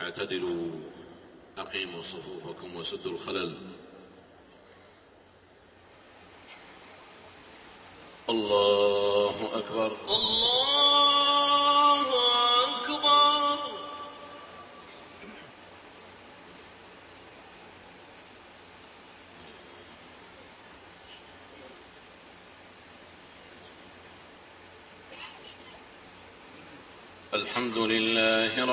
اعتدلوا أقيموا صفوفكم وسدوا الخلل. الله أكبر. الله أكبر. الحمد لله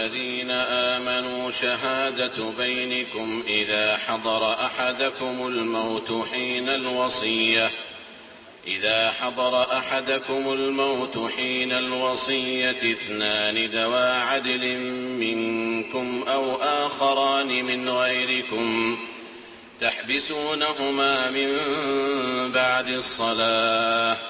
الذين آمنوا شهادة بينكم إذا حضر أحدكم الموت حين الوصية. إذا حضر أحدكم الموت حين الوصية اثنان ذوا عدل منكم أو آخران من غيركم تحبسونهما من بعد الصلاة.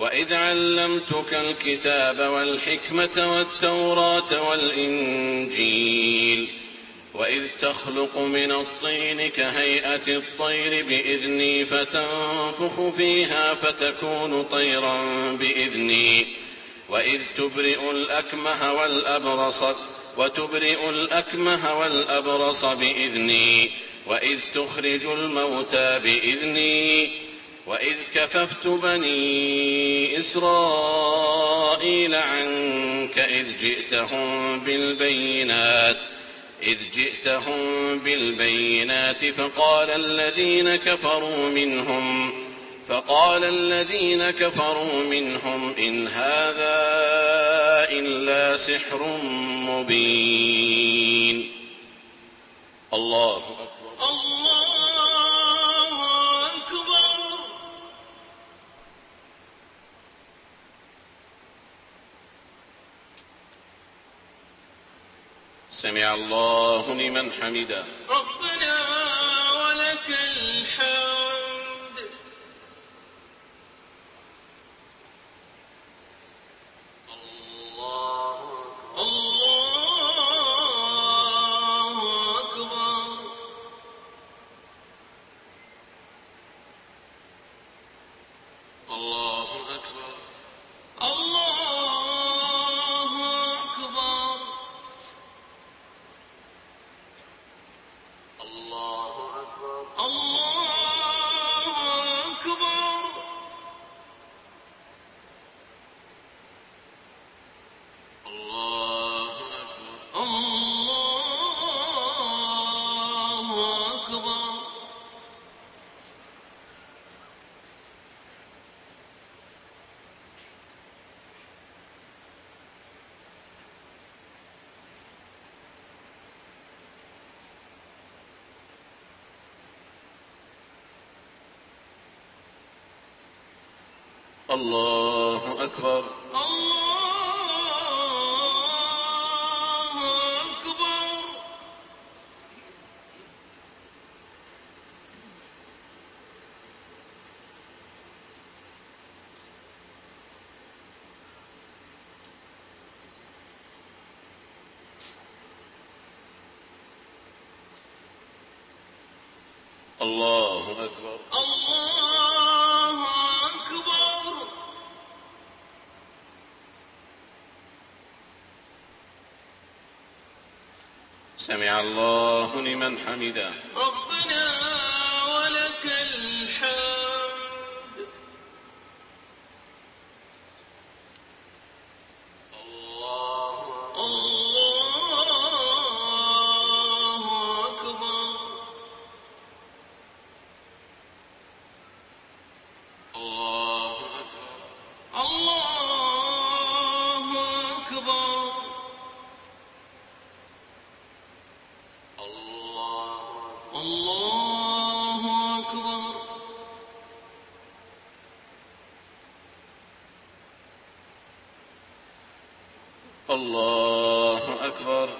وإذ علمتك الكتاب والحكمة والتوراة والإنجيل وإذ تخلق من الطين كهيئة الطير بإذني فتنفخ فيها فتكون طيرا بإذني وإذ تبرئ الأكمه والأبرص وتبرئ الأكمه والأبرص بإذني وإذ تخرج الموتى بإذني كففت بني إسرائيل عنك إذ جئتهم بالبينات إذ جئتهم بالبينات فقال الذين كفروا منهم فقال الذين كفروا منهم إن هذا إلا سحر مبين. الله سمع الله لمن حمده. الله أكبر. الله أكبر الله أكبر الله أكبر سمع الله لمن حمده. الله أكبر. الله أكبر.